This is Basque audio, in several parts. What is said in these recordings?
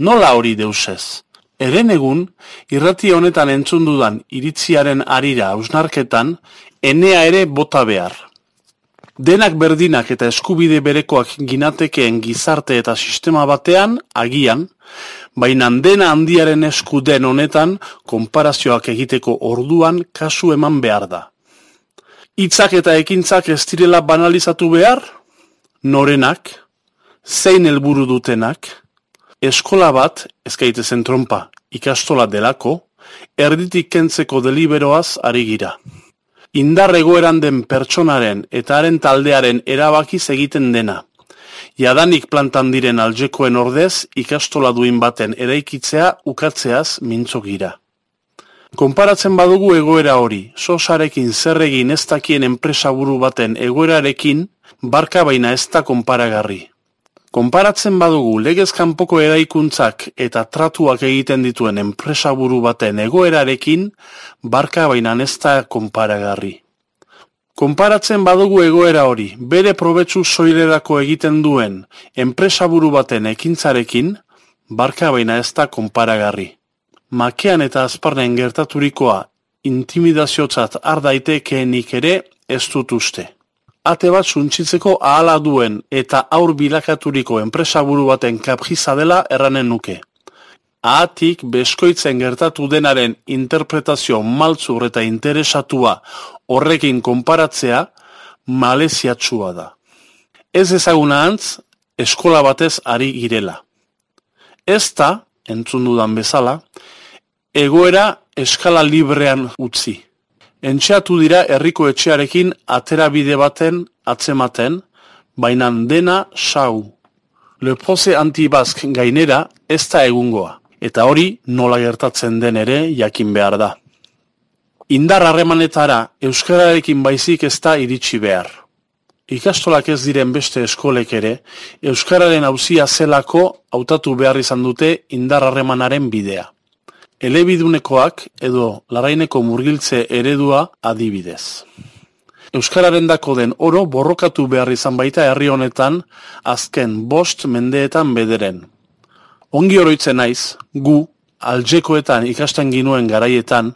Nola hori deusez? Eren egun, irrati honetan entzun dudan iritziaren arira ausnarketan, enea ere bota behar. Denak berdinak eta eskubide berekoak ginatekeen gizarte eta sistema batean, agian, baina dena handiaren esku den honetan, konparazioak egiteko orduan kasu eman behar da. Itzak eta ekintzak ez direla banalizatu behar? Norenak? Zein helburu dutenak? Eskola bat, ezkaite zen trompa, ikastola delako, erditik kentzeko deliberoaz ari gira. Indar egoeran den pertsonaren eta haren taldearen erabakiz egiten dena. Jadanik plantan diren aljekoen ordez, ikastola duin baten eraikitzea ukatzeaz mintzo gira. Konparatzen badugu egoera hori, sosarekin zerregin ez dakien enpresaburu baten egoerarekin, barka baina ez da konparagarri. Konparatzen badugu legez kanpoko eraikuntzak eta tratuak egiten dituen enpresaburu baten egoerarekin, barka baina ez da konparagarri. Konparatzen badugu egoera hori, bere probetsu soilerako egiten duen enpresaburu baten ekintzarekin, barka baina ez da konparagarri. Makean eta azparnen gertaturikoa intimidaziotzat ardaitekeenik ere ez dut uste ate bat suntzitzeko ahala duen eta aur bilakaturiko enpresaburu baten kapjiza dela erranen nuke. Ahatik beskoitzen gertatu denaren interpretazio maltzur eta interesatua horrekin konparatzea maleziatsua da. Ez ezaguna antz, eskola batez ari girela. Ez da, entzun dudan bezala, egoera eskala librean utzi. Entxeatu dira herriko etxearekin aterabide baten atzematen, baina dena sau. Leproze antibazk gainera ez da egungoa, eta hori nola gertatzen den ere jakin behar da. Indar harremanetara Euskararekin baizik ez da iritsi behar. Ikastolak ez diren beste eskolek ere, Euskararen hauzia zelako hautatu behar izan dute indar harremanaren bidea elebidunekoak edo laraineko murgiltze eredua adibidez. Euskararen dako den oro borrokatu behar izan baita herri honetan azken bost mendeetan bederen. Ongi oroitzen naiz, gu, aljekoetan ikasten ginuen garaietan,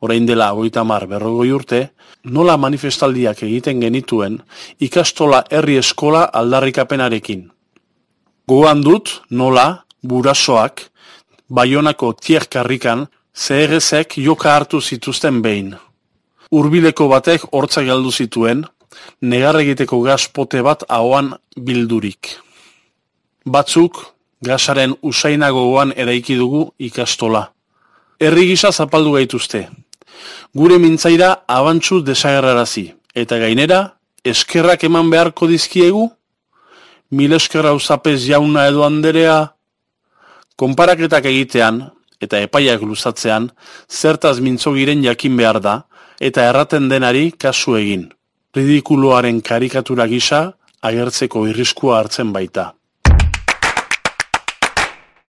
orain dela goita mar berrogoi urte, nola manifestaldiak egiten genituen ikastola herri eskola aldarrikapenarekin. Goan dut nola, burasoak, Baionako tierkarrikan CRSek joka hartu zituzten behin. Urbileko batek hortza galdu zituen, negar egiteko gaspote bat ahoan bildurik. Batzuk, gasaren usainagoan eraiki dugu ikastola. Herri gisa zapaldu gaituzte. Gure mintzaira abantzu desagerrarazi, eta gainera, eskerrak eman beharko dizkiegu? Mil eskerra usapez jauna edo anderea, Konparaketak egitean eta epaiak luzatzean zertaz mintzo giren jakin behar da eta erraten denari kasu egin. Ridikuloaren karikatura gisa agertzeko irriskua hartzen baita.